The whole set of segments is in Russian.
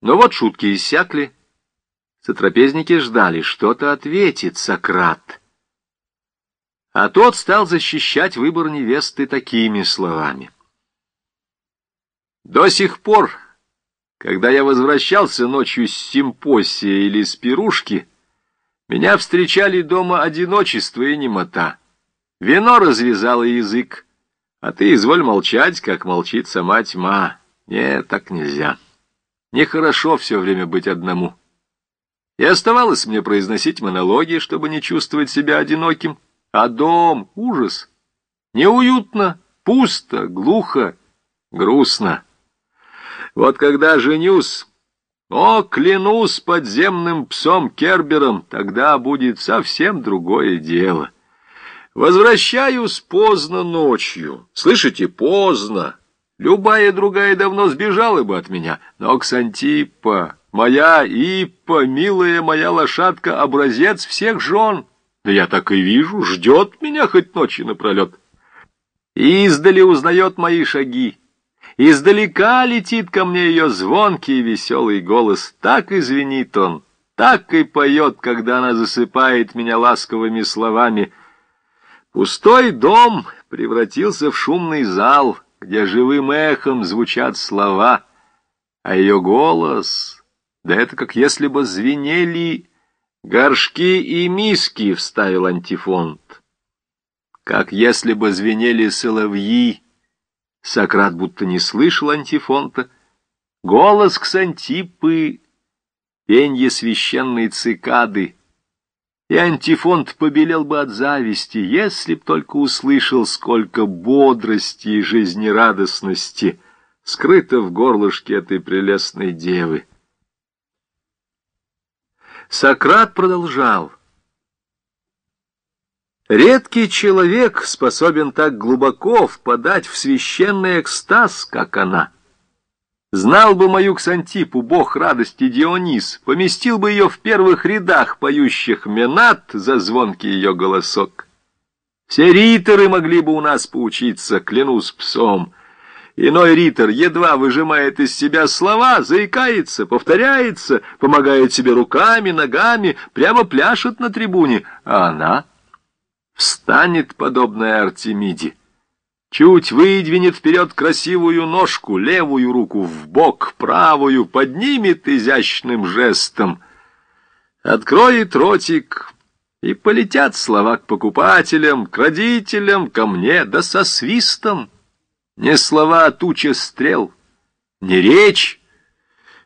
Но вот шутки иссякли. Сотрапезники ждали, что-то ответит Сократ. А тот стал защищать выбор невесты такими словами. До сих пор, когда я возвращался ночью с симпосия или с пирушки, меня встречали дома одиночество и немота. Вино развязало язык, а ты изволь молчать, как молчит сама тьма. Нет, так нельзя. Нехорошо все время быть одному. И оставалось мне произносить монологи, чтобы не чувствовать себя одиноким. А дом — ужас. Неуютно, пусто, глухо, грустно. Вот когда женюсь, о, клянусь подземным псом Кербером, тогда будет совсем другое дело. Возвращаюсь поздно ночью. Слышите, поздно. Любая другая давно сбежала бы от меня, но Ксантипа Моя Ипа, милая моя лошадка, образец всех жен. Да я так и вижу, ждет меня хоть ночи напролет. Издали узнает мои шаги. Издалека летит ко мне ее звонкий и веселый голос. Так и звенит он, так и поет, когда она засыпает меня ласковыми словами. Пустой дом превратился в шумный зал, где живым эхом звучат слова, а ее голос... Да это как если бы звенели горшки и миски, — вставил антифонт. Как если бы звенели соловьи. Сократ будто не слышал антифонта. Голос Ксантипы, пенье священной цикады. И антифонт побелел бы от зависти, если б только услышал, сколько бодрости и жизнерадостности скрыто в горлышке этой прелестной девы. Сократ продолжал. Редкий человек способен так глубоко впадать в священный экстаз, как она. Знал бы мою Ксантипу, бог радости Дионис, поместил бы ее в первых рядах поющих менат за звонкий ее голосок. Все риторы могли бы у нас поучиться, клянусь псом, Иной ритор едва выжимает из себя слова, заикается, повторяется, помогает себе руками, ногами, прямо пляшет на трибуне, а она встанет, подобная Артемиде, чуть выдвинет вперед красивую ножку, левую руку в бок, правую поднимет изящным жестом, откроет ротик, и полетят слова к покупателям, к родителям, ко мне, да со свистом. Не слова, а туча стрел, не речь.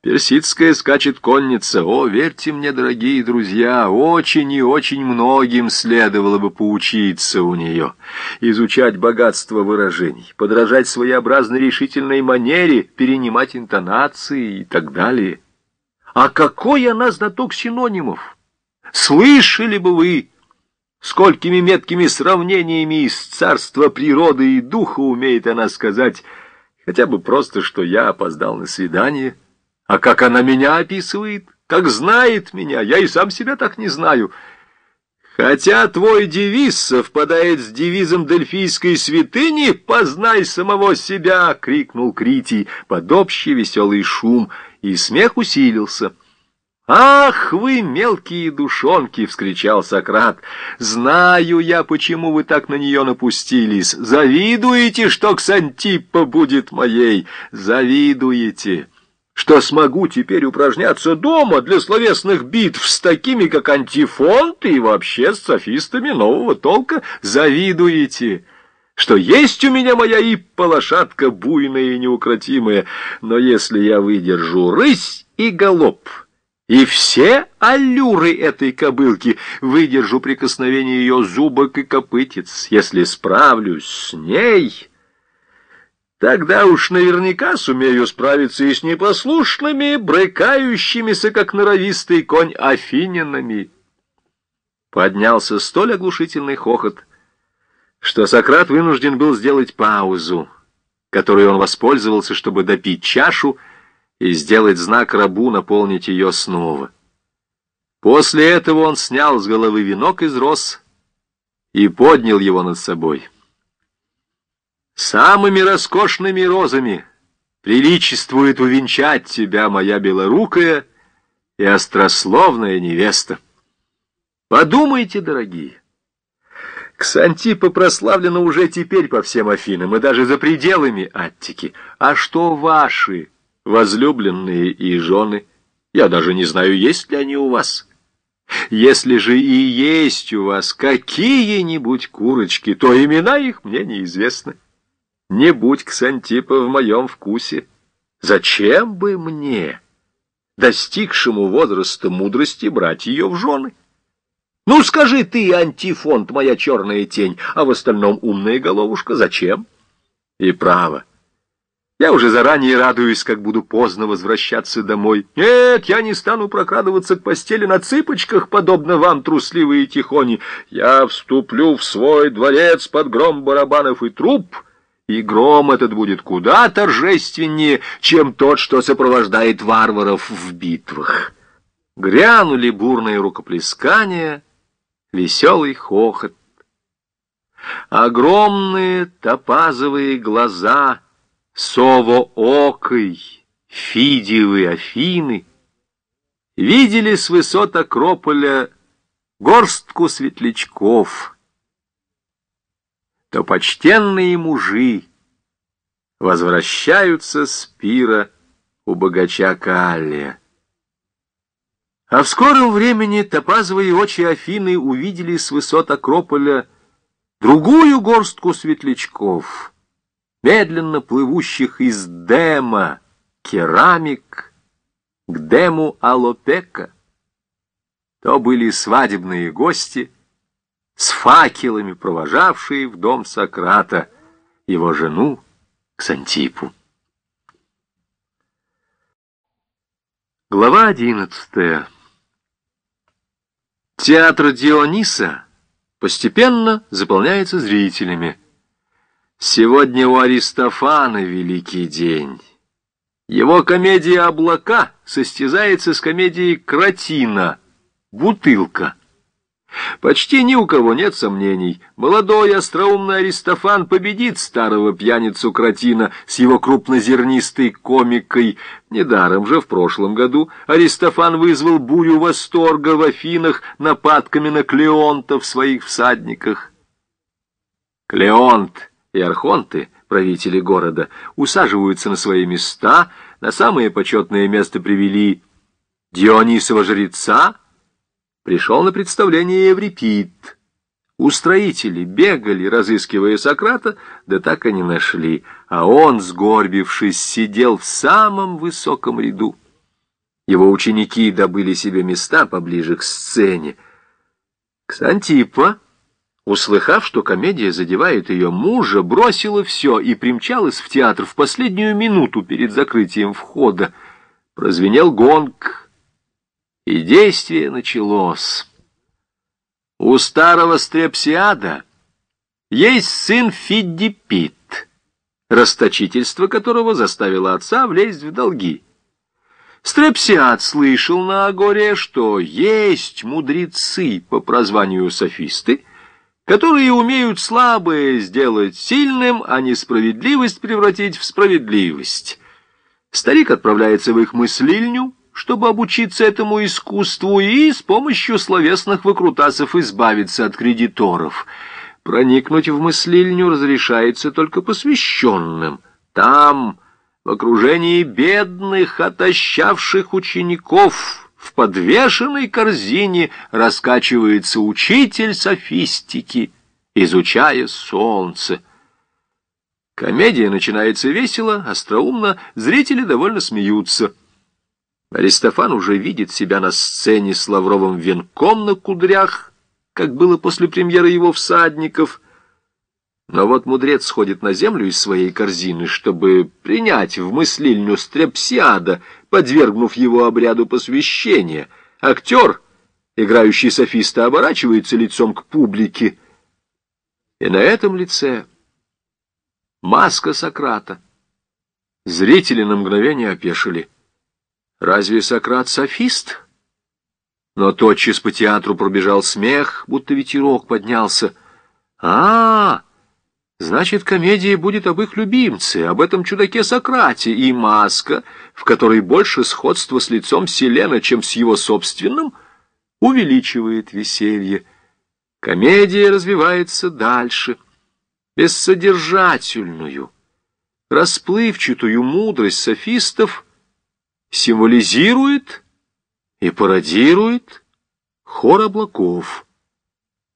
Персидская скачет конница. О, верьте мне, дорогие друзья, очень и очень многим следовало бы поучиться у нее, изучать богатство выражений, подражать своеобразной решительной манере, перенимать интонации и так далее. А какой она знаток синонимов! Слышали бы вы Сколькими меткими сравнениями из царства природы и духа умеет она сказать, хотя бы просто, что я опоздал на свидание. А как она меня описывает, как знает меня, я и сам себя так не знаю. Хотя твой девиз совпадает с девизом Дельфийской святыни, «Познай самого себя!» — крикнул Критий под общий веселый шум, и смех усилился — «Ах вы, мелкие душонки!» — вскричал Сократ. «Знаю я, почему вы так на нее напустились. Завидуете, что Ксантиппа будет моей? Завидуете, что смогу теперь упражняться дома для словесных битв с такими, как Антифонт и вообще с софистами нового толка? Завидуете!» что есть у меня моя иппа лошадка буйная и неукротимая, но если я выдержу рысь и галоп, и все аллюры этой кобылки выдержу прикосновение ее зубок и копытец. Если справлюсь с ней, тогда уж наверняка сумею справиться и с непослушными, брыкающимися, как норовистый конь, афининами. Поднялся столь оглушительный хохот, что Сократ вынужден был сделать паузу, которой он воспользовался, чтобы допить чашу, и сделать знак рабу наполнить ее снова. После этого он снял с головы венок из роз и поднял его над собой. Самыми роскошными розами, приличествует увенчать тебя, моя белорукая и острословная невеста. Подумайте, дорогие, Ксантипа прославлена уже теперь по всем Афинам и даже за пределами Аттики. А что ваши возлюбленные и жены? Я даже не знаю, есть ли они у вас. Если же и есть у вас какие-нибудь курочки, то имена их мне неизвестны. Не будь Ксантипа в моем вкусе. Зачем бы мне, достигшему возраста мудрости, брать ее в жены? Ну, скажи ты, антифонд, моя черная тень, а в остальном умная головушка, зачем? И право. Я уже заранее радуюсь, как буду поздно возвращаться домой. Нет, я не стану прокрадываться к постели на цыпочках, подобно вам, трусливые тихони. Я вступлю в свой дворец под гром барабанов и труп, и гром этот будет куда торжественнее, чем тот, что сопровождает варваров в битвах. Грянули бурные рукоплескания — веселый хохот. Огромные топазовые глаза сово-окой, фидиевы Афины видели с высот Акрополя горстку светлячков, то почтенные мужи возвращаются с пира у богача Каллия. А в скором времени топазовые очи Афины увидели с высот Акрополя другую горстку светлячков, медленно плывущих из Дема, керамик, к Дему Алопека. То были свадебные гости, с факелами провожавшие в дом Сократа его жену Ксантипу. Глава одиннадцатая Театр Диониса постепенно заполняется зрителями. Сегодня у Аристофана великий день. Его комедия «Облака» состязается с комедией «Кратина» «Бутылка». Почти ни у кого нет сомнений. Молодой остроумный Аристофан победит старого пьяницу Кратина с его крупнозернистой комикой. Недаром же в прошлом году Аристофан вызвал бурю восторга в Афинах нападками на Клеонта в своих всадниках. Клеонт и Архонты, правители города, усаживаются на свои места, на самое почетное место привели Дионисова жреца, пришел на представление Еврипид. Устроители бегали, разыскивая Сократа, да так и не нашли, а он, сгорбившись, сидел в самом высоком ряду. Его ученики добыли себе места поближе к сцене. Ксантипа, услыхав, что комедия задевает ее мужа, бросила все и примчалась в театр в последнюю минуту перед закрытием входа. Прозвенел гонг — и действие началось. У старого Стрепсиада есть сын Фиддипит, расточительство которого заставило отца влезть в долги. Стрепсиад слышал на Агоре, что есть мудрецы по прозванию софисты, которые умеют слабое сделать сильным, а несправедливость превратить в справедливость. Старик отправляется в их мыслильню, чтобы обучиться этому искусству и с помощью словесных выкрутасов избавиться от кредиторов. Проникнуть в мыслильню разрешается только посвященным. Там, в окружении бедных, отощавших учеников, в подвешенной корзине раскачивается учитель софистики, изучая солнце. Комедия начинается весело, остроумно, зрители довольно смеются — Аристофан уже видит себя на сцене с лавровым венком на кудрях, как было после премьеры его «Всадников». Но вот мудрец сходит на землю из своей корзины, чтобы принять в мыслильню стрепсиада, подвергнув его обряду посвящения. Актер, играющий софиста, оборачивается лицом к публике, и на этом лице маска Сократа. Зрители на мгновение опешили — Разве Сократ софист? Но тотчас по театру пробежал смех, будто ветерок поднялся. а, -а, -а Значит, комедия будет об их любимце, об этом чудаке Сократе, и маска, в которой больше сходства с лицом Селена, чем с его собственным, увеличивает веселье. Комедия развивается дальше, бессодержательную, расплывчатую мудрость софистов символизирует и пародирует хор облаков.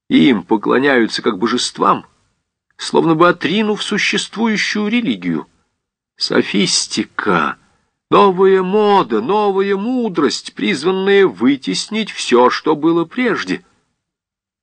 Им поклоняются как божествам, словно бы отринув существующую религию. Софистика, новая мода, новая мудрость, призванная вытеснить все, что было прежде —